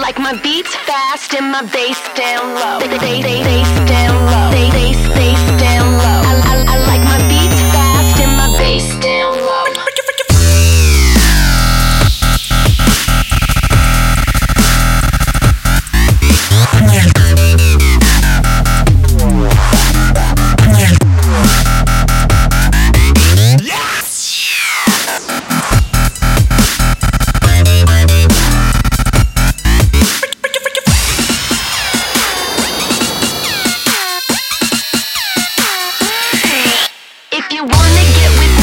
like my beats fast and my bass down low. Bass, bass, bass down low. Bass, bass, bass down low. wanna get with